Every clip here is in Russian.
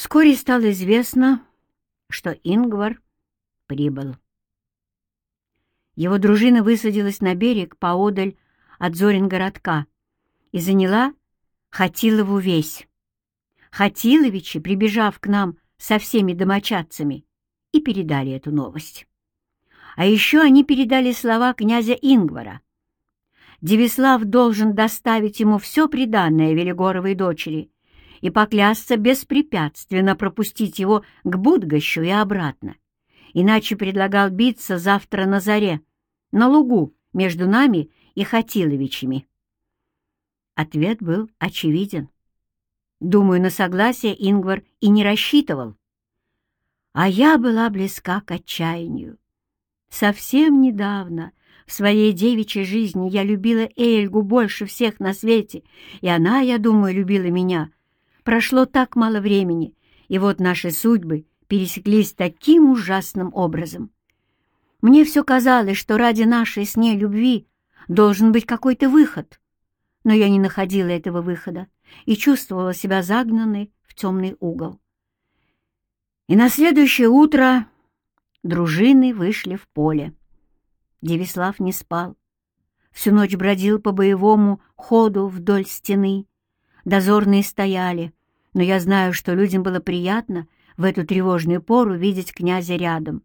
Вскоре стало известно, что Ингвар прибыл. Его дружина высадилась на берег поодаль от Зорин-городка и заняла Хатилову весь. Хатиловичи, прибежав к нам со всеми домочадцами, и передали эту новость. А еще они передали слова князя Ингвара. Девислав должен доставить ему все приданное Велигоровой дочери и поклясться беспрепятственно пропустить его к Будгощу и обратно. Иначе предлагал биться завтра на заре, на лугу между нами и Хатиловичами. Ответ был очевиден. Думаю, на согласие Ингвар и не рассчитывал. А я была близка к отчаянию. Совсем недавно в своей девичьей жизни я любила Эльгу больше всех на свете, и она, я думаю, любила меня. Прошло так мало времени, и вот наши судьбы пересеклись таким ужасным образом. Мне все казалось, что ради нашей с ней любви должен быть какой-то выход, но я не находила этого выхода и чувствовала себя загнанной в темный угол. И на следующее утро дружины вышли в поле. Девислав не спал. Всю ночь бродил по боевому ходу вдоль стены. Дозорные стояли, но я знаю, что людям было приятно в эту тревожную пору видеть князя рядом.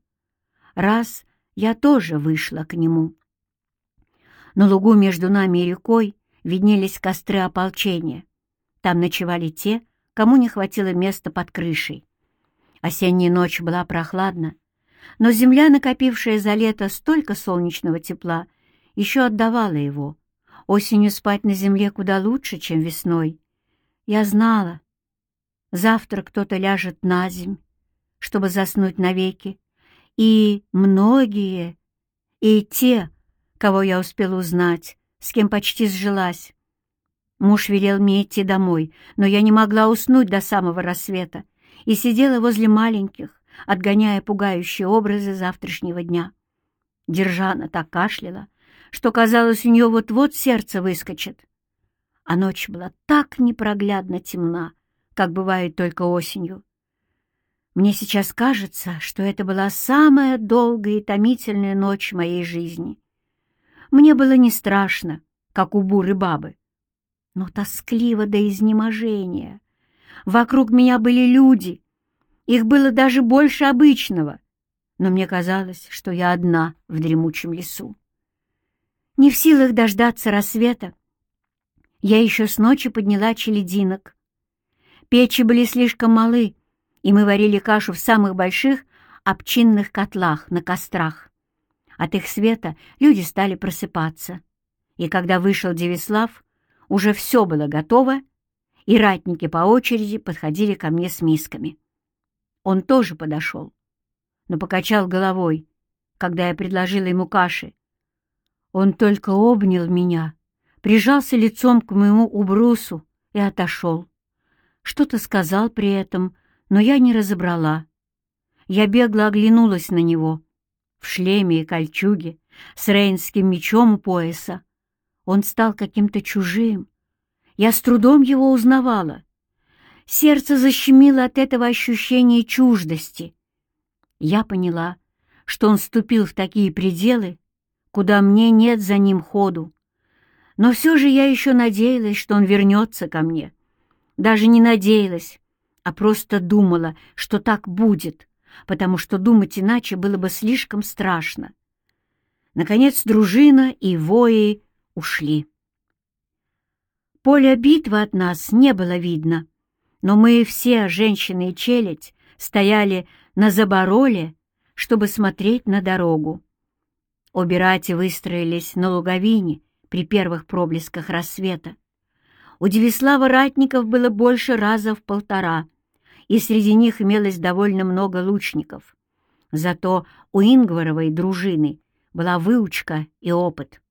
Раз я тоже вышла к нему. На лугу между нами и рекой виднелись костры ополчения. Там ночевали те, кому не хватило места под крышей. Осенняя ночь была прохладна, но земля, накопившая за лето столько солнечного тепла, еще отдавала его. Осенью спать на земле куда лучше, чем весной. Я знала, завтра кто-то ляжет на земь, чтобы заснуть навеки, и многие, и те, кого я успела узнать, с кем почти сжилась. Муж велел мне идти домой, но я не могла уснуть до самого рассвета, и сидела возле маленьких, отгоняя пугающие образы завтрашнего дня. Держана так кашляла, что, казалось, у нее вот-вот сердце выскочит. А ночь была так непроглядно темна, как бывает только осенью. Мне сейчас кажется, что это была самая долгая и томительная ночь моей жизни. Мне было не страшно, как у буры бабы, но тоскливо до изнеможения. Вокруг меня были люди. Их было даже больше обычного. Но мне казалось, что я одна в дремучем лесу. Не в силах дождаться рассвета, я еще с ночи подняла челединок. Печи были слишком малы, и мы варили кашу в самых больших обчинных котлах на кострах. От их света люди стали просыпаться. И когда вышел Девислав, уже все было готово, и ратники по очереди подходили ко мне с мисками. Он тоже подошел, но покачал головой, когда я предложила ему каши. Он только обнял меня, прижался лицом к моему убрусу и отошел. Что-то сказал при этом, но я не разобрала. Я бегло оглянулась на него, в шлеме и кольчуге, с рейнским мечом у пояса. Он стал каким-то чужим, я с трудом его узнавала. Сердце защемило от этого ощущения чуждости. Я поняла, что он ступил в такие пределы, куда мне нет за ним ходу. Но все же я еще надеялась, что он вернется ко мне. Даже не надеялась, а просто думала, что так будет, потому что думать иначе было бы слишком страшно. Наконец дружина и вои ушли. Поля битвы от нас не было видно, но мы все, женщины и челядь, стояли на забороле, чтобы смотреть на дорогу. Обе рати выстроились на луговине при первых проблесках рассвета. У Девислава ратников было больше раза в полтора, и среди них имелось довольно много лучников. Зато у Ингваровой дружины была выучка и опыт.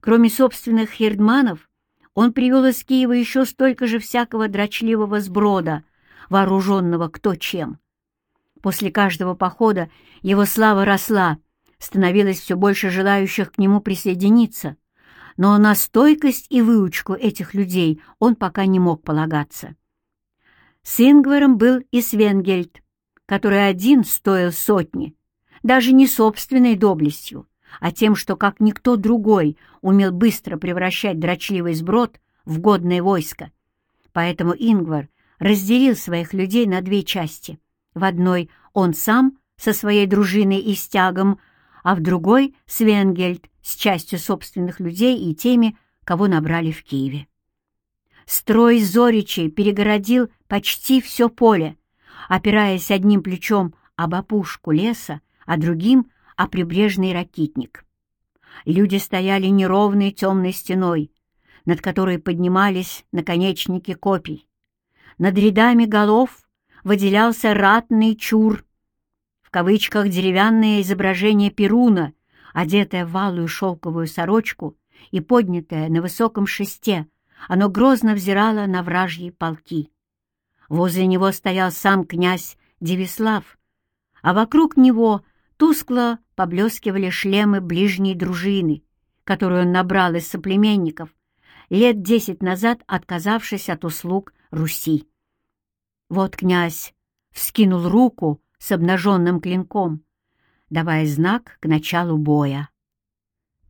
Кроме собственных хердманов, он привел из Киева еще столько же всякого дрочливого сброда, вооруженного кто чем. После каждого похода его слава росла, становилось все больше желающих к нему присоединиться, но на стойкость и выучку этих людей он пока не мог полагаться. С Ингваром был и Свенгельд, который один стоил сотни, даже не собственной доблестью, а тем, что, как никто другой, умел быстро превращать дрочливый сброд в годное войско. Поэтому Ингвар разделил своих людей на две части. В одной он сам со своей дружиной и стягом, а в другой — Свенгельд с частью собственных людей и теми, кого набрали в Киеве. Строй Зоричей перегородил почти все поле, опираясь одним плечом об опушку леса, а другим — о прибрежный ракитник. Люди стояли неровной темной стеной, над которой поднимались наконечники копий. Над рядами голов выделялся ратный чур, кавычках деревянное изображение Перуна, одетое в валую шелковую сорочку и поднятое на высоком шесте, оно грозно взирало на вражьи полки. Возле него стоял сам князь Девислав, а вокруг него тускло поблескивали шлемы ближней дружины, которую он набрал из соплеменников, лет десять назад отказавшись от услуг Руси. Вот князь вскинул руку с обнаженным клинком, давая знак к началу боя.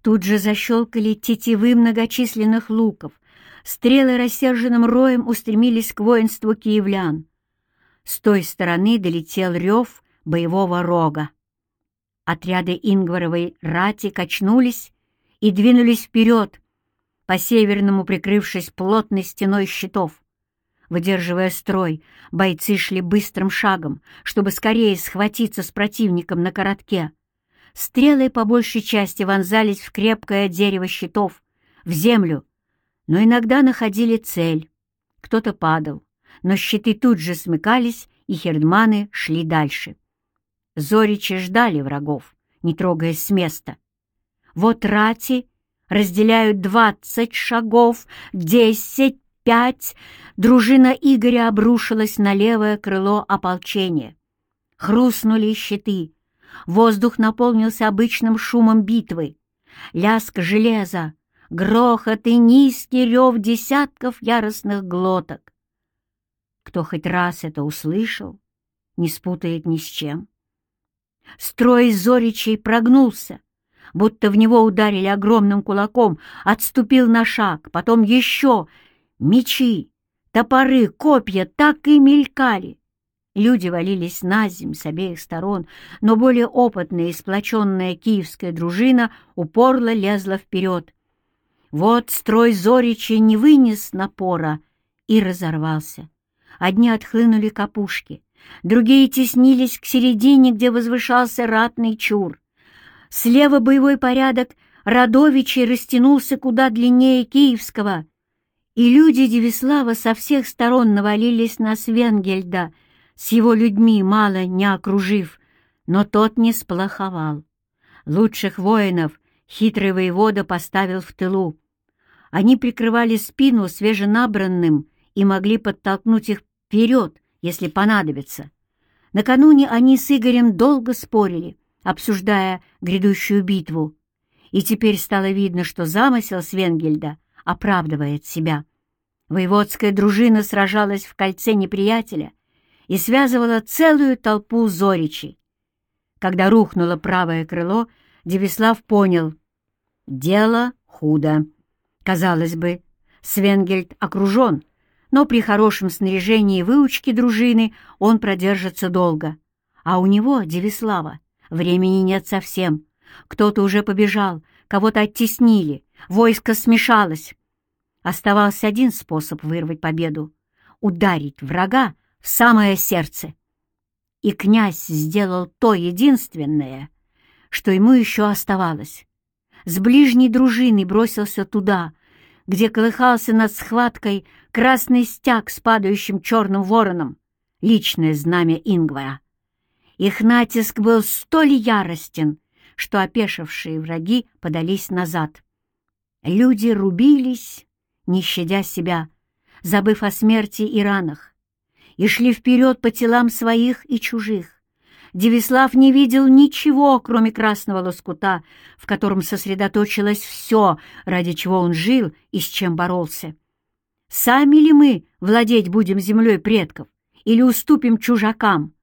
Тут же защелкали тетивы многочисленных луков, стрелы рассерженным роем устремились к воинству киевлян. С той стороны долетел рев боевого рога. Отряды Ингваровой рати качнулись и двинулись вперед, по северному прикрывшись плотной стеной щитов. Выдерживая строй, бойцы шли быстрым шагом, чтобы скорее схватиться с противником на коротке. Стрелы по большей части вонзались в крепкое дерево щитов, в землю, но иногда находили цель. Кто-то падал, но щиты тут же смыкались, и хердманы шли дальше. Зоричи ждали врагов, не трогаясь с места. Вот рати разделяют двадцать шагов, десять, пять. Дружина Игоря обрушилась на левое крыло ополчения. Хрустнули щиты. Воздух наполнился обычным шумом битвы. Лязг железа, грохот и низкий рев десятков яростных глоток. Кто хоть раз это услышал, не спутает ни с чем. Строй Зоричей прогнулся, будто в него ударили огромным кулаком, отступил на шаг, потом еще. Мечи, топоры, копья так и мелькали. Люди валились на земь с обеих сторон, но более опытная и сплоченная киевская дружина упорло лезла вперед. Вот строй Зоричи не вынес напора и разорвался. Одни отхлынули к опушке, другие теснились к середине, где возвышался ратный чур. Слева боевой порядок Радовичей растянулся куда длиннее Киевского, и люди Девислава со всех сторон навалились на Свенгельда, с его людьми мало не окружив, но тот не сплоховал. Лучших воинов хитрый воевода поставил в тылу. Они прикрывали спину свеженабранным и могли подтолкнуть их вперед, если понадобится. Накануне они с Игорем долго спорили, обсуждая грядущую битву, и теперь стало видно, что замысел Свенгельда оправдывает себя. Воеводская дружина сражалась в кольце неприятеля и связывала целую толпу зоричей. Когда рухнуло правое крыло, Девислав понял — дело худо. Казалось бы, Свенгельд окружен, но при хорошем снаряжении и выучке дружины он продержится долго. А у него, Девислава, времени нет совсем. Кто-то уже побежал, кого-то оттеснили, войско смешалось. Оставался один способ вырвать победу — ударить врага в самое сердце. И князь сделал то единственное, что ему еще оставалось. С ближней дружиной бросился туда, где колыхался над схваткой красный стяг с падающим черным вороном, личное знамя Ингвара. Их натиск был столь яростен, что опешившие враги подались назад. Люди рубились, не щадя себя, забыв о смерти и ранах, и шли вперед по телам своих и чужих. Девислав не видел ничего, кроме красного лоскута, в котором сосредоточилось все, ради чего он жил и с чем боролся. Сами ли мы владеть будем землей предков, или уступим чужакам.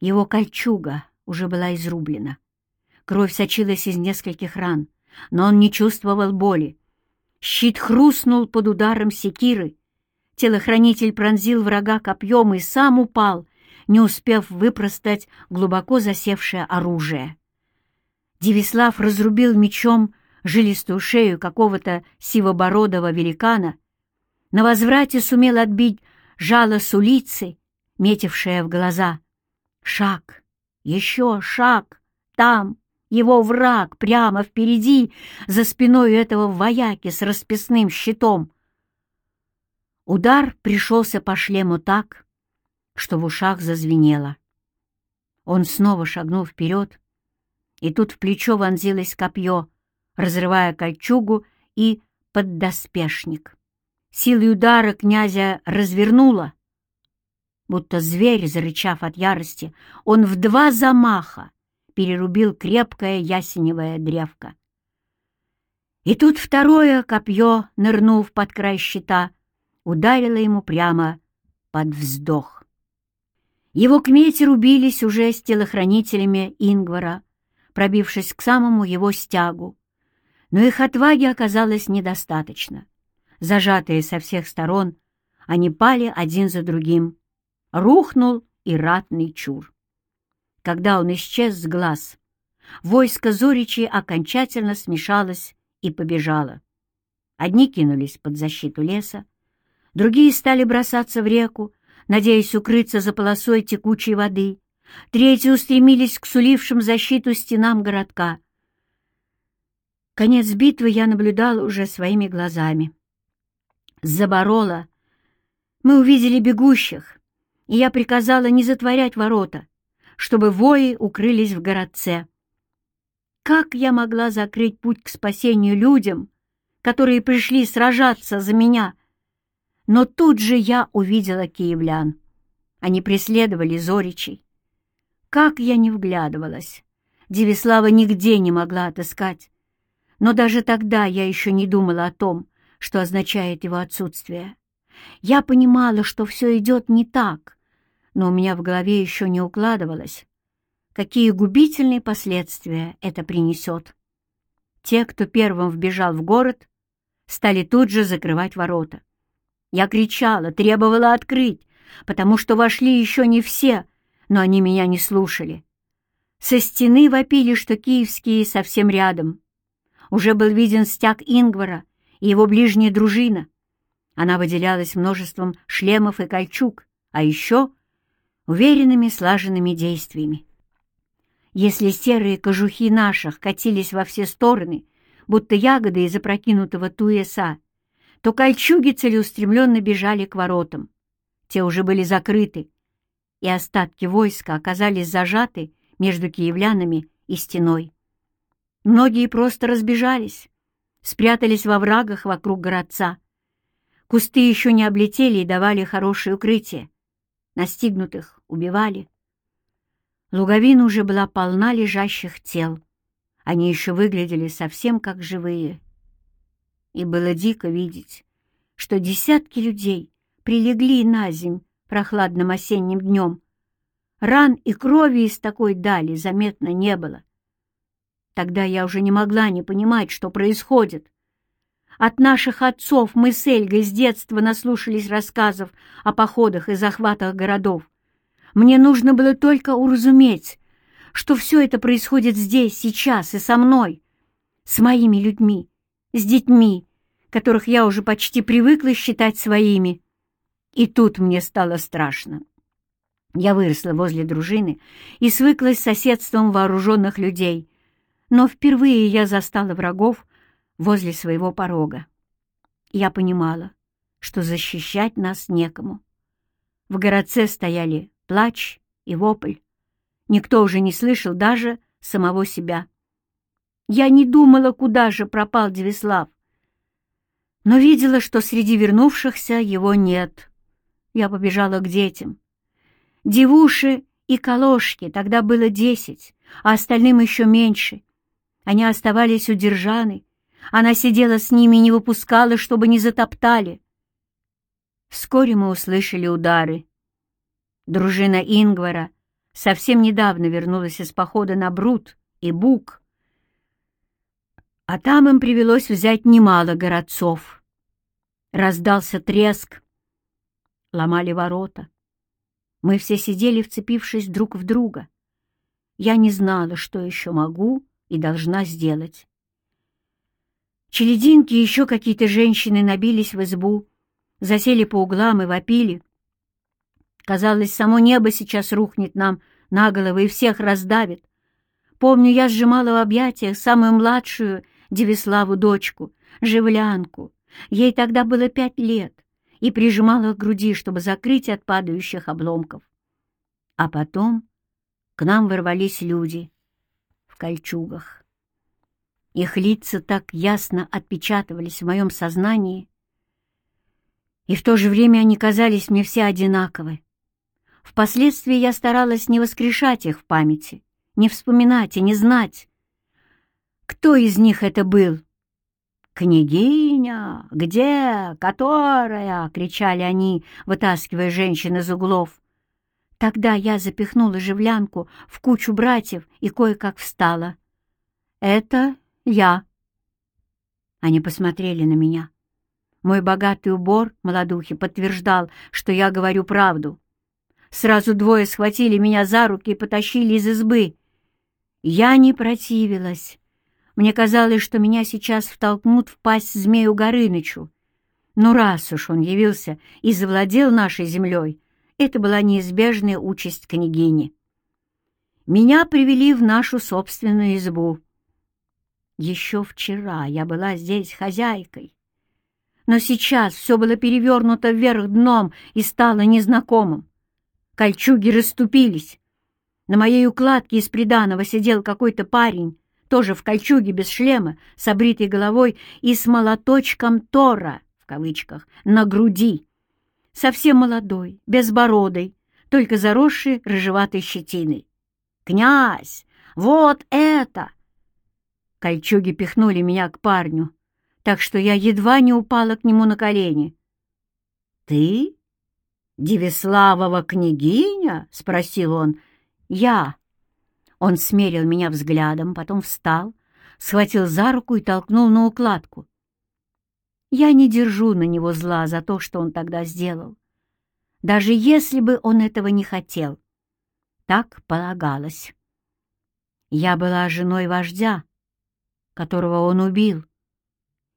Его кольчуга уже была изрублена. Кровь сочилась из нескольких ран, но он не чувствовал боли. Щит хрустнул под ударом секиры. Телохранитель пронзил врага копьем и сам упал, не успев выпростать глубоко засевшее оружие. Девислав разрубил мечом жилистую шею какого-то сивобородого великана, на возврате сумел отбить жало с улицы, метившее в глаза. Шаг, еще шаг, там его враг прямо впереди, за спиной этого вояки с расписным щитом. Удар пришелся по шлему так, что в ушах зазвенело. Он снова шагнул вперед, и тут в плечо вонзилось копье, разрывая кольчугу и поддоспешник. Силой удара князя развернуло, будто зверь, зарычав от ярости, он в два замаха перерубил крепкое ясеневое древко. И тут второе копье, нырнув под край щита, ударило ему прямо под вздох. Его кмети рубились уже с телохранителями Ингвара, пробившись к самому его стягу. Но их отваги оказалось недостаточно. Зажатые со всех сторон, они пали один за другим. Рухнул и ратный чур. Когда он исчез с глаз, войско Зоричи окончательно смешалось и побежало. Одни кинулись под защиту леса, другие стали бросаться в реку, надеясь укрыться за полосой текучей воды, третьи устремились к сулившим защиту стенам городка. Конец битвы я наблюдал уже своими глазами. Заборола. Мы увидели бегущих, и я приказала не затворять ворота, чтобы вои укрылись в городце. Как я могла закрыть путь к спасению людям, которые пришли сражаться за меня? Но тут же я увидела киевлян. Они преследовали Зоричей. Как я не вглядывалась! Девислава нигде не могла отыскать. Но даже тогда я еще не думала о том, что означает его отсутствие. Я понимала, что все идет не так, но у меня в голове еще не укладывалось, какие губительные последствия это принесет. Те, кто первым вбежал в город, стали тут же закрывать ворота. Я кричала, требовала открыть, потому что вошли еще не все, но они меня не слушали. Со стены вопили, что киевские совсем рядом. Уже был виден стяг Ингвара и его ближняя дружина. Она выделялась множеством шлемов и кольчуг, а еще уверенными слаженными действиями. Если серые кожухи наших катились во все стороны, будто ягоды из опрокинутого туеса, то кольчуги целеустремленно бежали к воротам. Те уже были закрыты, и остатки войска оказались зажаты между киевлянами и стеной. Многие просто разбежались, спрятались во врагах вокруг городца. Кусты еще не облетели и давали хорошее укрытие. Настигнутых убивали. Луговина уже была полна лежащих тел. Они еще выглядели совсем как живые. И было дико видеть, что десятки людей прилегли на земь прохладным осенним днем. Ран и крови из такой дали заметно не было. Тогда я уже не могла не понимать, что происходит. От наших отцов мы с Эльгой с детства наслушались рассказов о походах и захватах городов. Мне нужно было только уразуметь, что все это происходит здесь, сейчас и со мной, с моими людьми, с детьми, которых я уже почти привыкла считать своими. И тут мне стало страшно. Я выросла возле дружины и свыклась с соседством вооруженных людей, но впервые я застала врагов возле своего порога. Я понимала, что защищать нас некому. В городце стояли плач и вопль. Никто уже не слышал даже самого себя. Я не думала, куда же пропал Девислав, но видела, что среди вернувшихся его нет. Я побежала к детям. Девуши и колошки тогда было десять, а остальным еще меньше. Они оставались у Держаны. Она сидела с ними и не выпускала, чтобы не затоптали. Вскоре мы услышали удары, Дружина Ингвара совсем недавно вернулась из похода на Брут и Бук, а там им привелось взять немало городцов. Раздался треск, ломали ворота. Мы все сидели, вцепившись друг в друга. Я не знала, что еще могу и должна сделать. Челединки и еще какие-то женщины набились в избу, засели по углам и вопили. Казалось, само небо сейчас рухнет нам на головы и всех раздавит. Помню, я сжимала в объятиях самую младшую Девиславу дочку, Живлянку. Ей тогда было пять лет, и прижимала к груди, чтобы закрыть от падающих обломков. А потом к нам ворвались люди в кольчугах. Их лица так ясно отпечатывались в моем сознании, и в то же время они казались мне все одинаковы. Впоследствии я старалась не воскрешать их в памяти, не вспоминать и не знать, кто из них это был. «Княгиня! Где? Которая?» — кричали они, вытаскивая женщин из углов. Тогда я запихнула живлянку в кучу братьев и кое-как встала. «Это я». Они посмотрели на меня. Мой богатый убор, молодухи, подтверждал, что я говорю правду. Сразу двое схватили меня за руки и потащили из избы. Я не противилась. Мне казалось, что меня сейчас втолкнут в пасть змею Горынычу. Но раз уж он явился и завладел нашей землей, это была неизбежная участь княгини. Меня привели в нашу собственную избу. Еще вчера я была здесь хозяйкой, но сейчас все было перевернуто вверх дном и стало незнакомым. Кольчуги расступились. На моей укладке из приданого сидел какой-то парень, тоже в кольчуге без шлема, с обритой головой и с молоточком Тора, в кавычках, на груди. Совсем молодой, безбородый, только заросший рыжеватой щетиной. «Князь, вот это!» Кольчуги пихнули меня к парню, так что я едва не упала к нему на колени. «Ты?» «Девиславова княгиня?» — спросил он. «Я». Он смерил меня взглядом, потом встал, схватил за руку и толкнул на укладку. Я не держу на него зла за то, что он тогда сделал. Даже если бы он этого не хотел. Так полагалось. Я была женой вождя, которого он убил,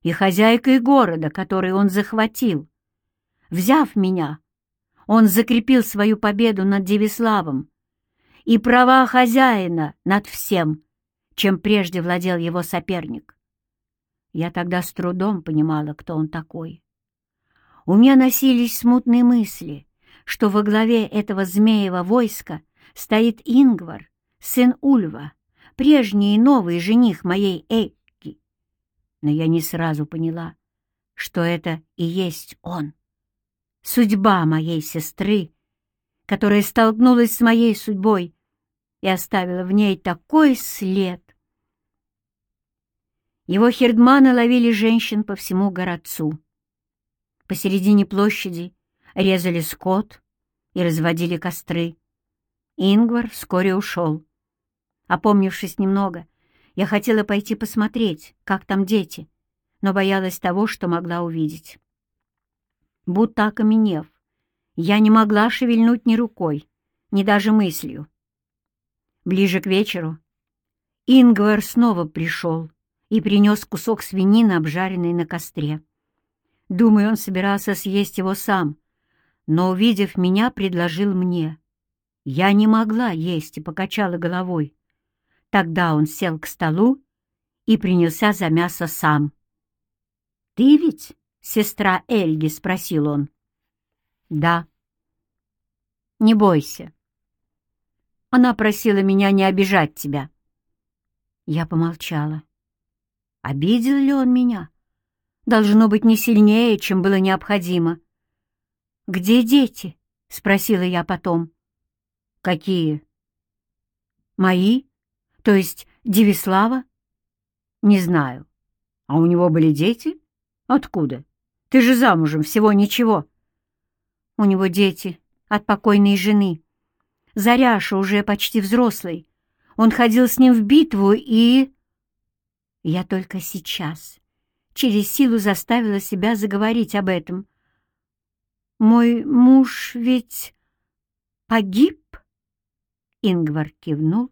и хозяйкой города, который он захватил. Взяв меня, он закрепил свою победу над Девиславом и права хозяина над всем, чем прежде владел его соперник. Я тогда с трудом понимала, кто он такой. У меня носились смутные мысли, что во главе этого змеева войска стоит Ингвар, сын Ульва, прежний и новый жених моей Эйки. Но я не сразу поняла, что это и есть он судьба моей сестры, которая столкнулась с моей судьбой и оставила в ней такой след. Его хердманы ловили женщин по всему городцу. Посередине площади резали скот и разводили костры. Ингвар вскоре ушел. Опомнившись немного, я хотела пойти посмотреть, как там дети, но боялась того, что могла увидеть будто окаменев. Я не могла шевельнуть ни рукой, ни даже мыслью. Ближе к вечеру Ингвар снова пришел и принес кусок свинины, обжаренной на костре. Думаю, он собирался съесть его сам, но, увидев меня, предложил мне. Я не могла есть и покачала головой. Тогда он сел к столу и принялся за мясо сам. «Ты ведь сестра Эльги?» — спросил он. «Да». «Не бойся. Она просила меня не обижать тебя». Я помолчала. Обидел ли он меня? Должно быть не сильнее, чем было необходимо. «Где дети?» — спросила я потом. «Какие?» «Мои? То есть Девислава?» «Не знаю. А у него были дети?» «Откуда?» Ты же замужем, всего ничего. У него дети от покойной жены. Заряша уже почти взрослый. Он ходил с ним в битву и... Я только сейчас через силу заставила себя заговорить об этом. «Мой муж ведь погиб?» Ингвар кивнул,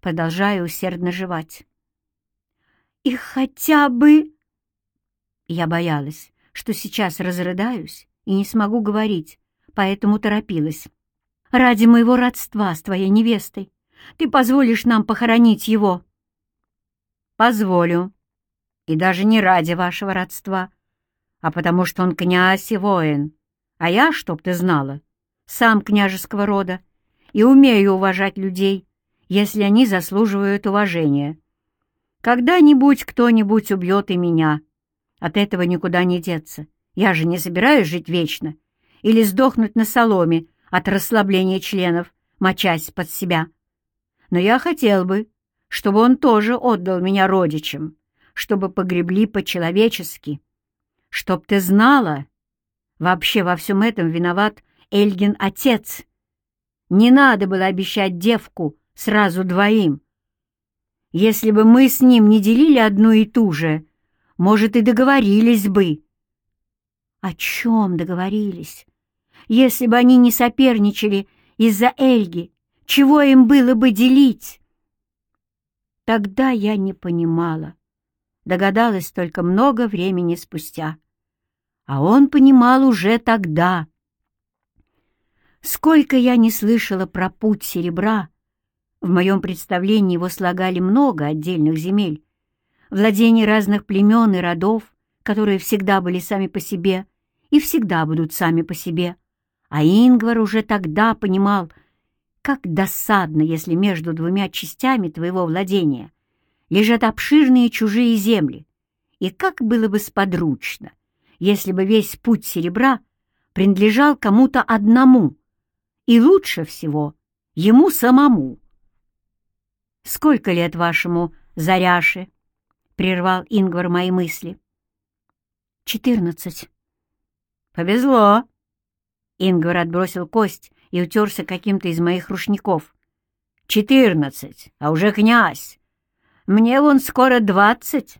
продолжая усердно жевать. «И хотя бы...» Я боялась, что сейчас разрыдаюсь и не смогу говорить, поэтому торопилась. «Ради моего родства с твоей невестой ты позволишь нам похоронить его?» «Позволю. И даже не ради вашего родства, а потому что он князь и воин. А я, чтоб ты знала, сам княжеского рода и умею уважать людей, если они заслуживают уважения. Когда-нибудь кто-нибудь убьет и меня. От этого никуда не деться. Я же не собираюсь жить вечно или сдохнуть на соломе от расслабления членов, мочась под себя. Но я хотел бы, чтобы он тоже отдал меня родичам, чтобы погребли по-человечески. Чтоб ты знала, вообще во всем этом виноват Эльгин отец. Не надо было обещать девку сразу двоим. Если бы мы с ним не делили одну и ту же, может, и договорились бы. О чем договорились? Если бы они не соперничали из-за Эльги, чего им было бы делить? Тогда я не понимала. Догадалась только много времени спустя. А он понимал уже тогда. Сколько я не слышала про путь серебра, в моем представлении его слагали много отдельных земель, владений разных племен и родов, которые всегда были сами по себе и всегда будут сами по себе. А Ингвар уже тогда понимал, как досадно, если между двумя частями твоего владения лежат обширные чужие земли, и как было бы сподручно, если бы весь путь серебра принадлежал кому-то одному, и лучше всего ему самому. «Сколько лет вашему Заряше?» — прервал Ингвар мои мысли. «Четырнадцать». «Повезло!» Ингвар отбросил кость и утерся каким-то из моих рушников. «Четырнадцать, а уже князь! Мне вон скоро двадцать,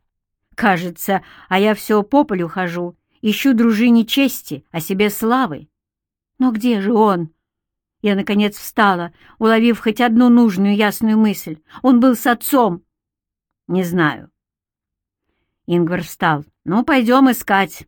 кажется, а я все по полю хожу, ищу дружине чести, а себе славы. Но где же он?» Я, наконец, встала, уловив хоть одну нужную ясную мысль. Он был с отцом. «Не знаю». Ингвар встал. «Ну, пойдем искать».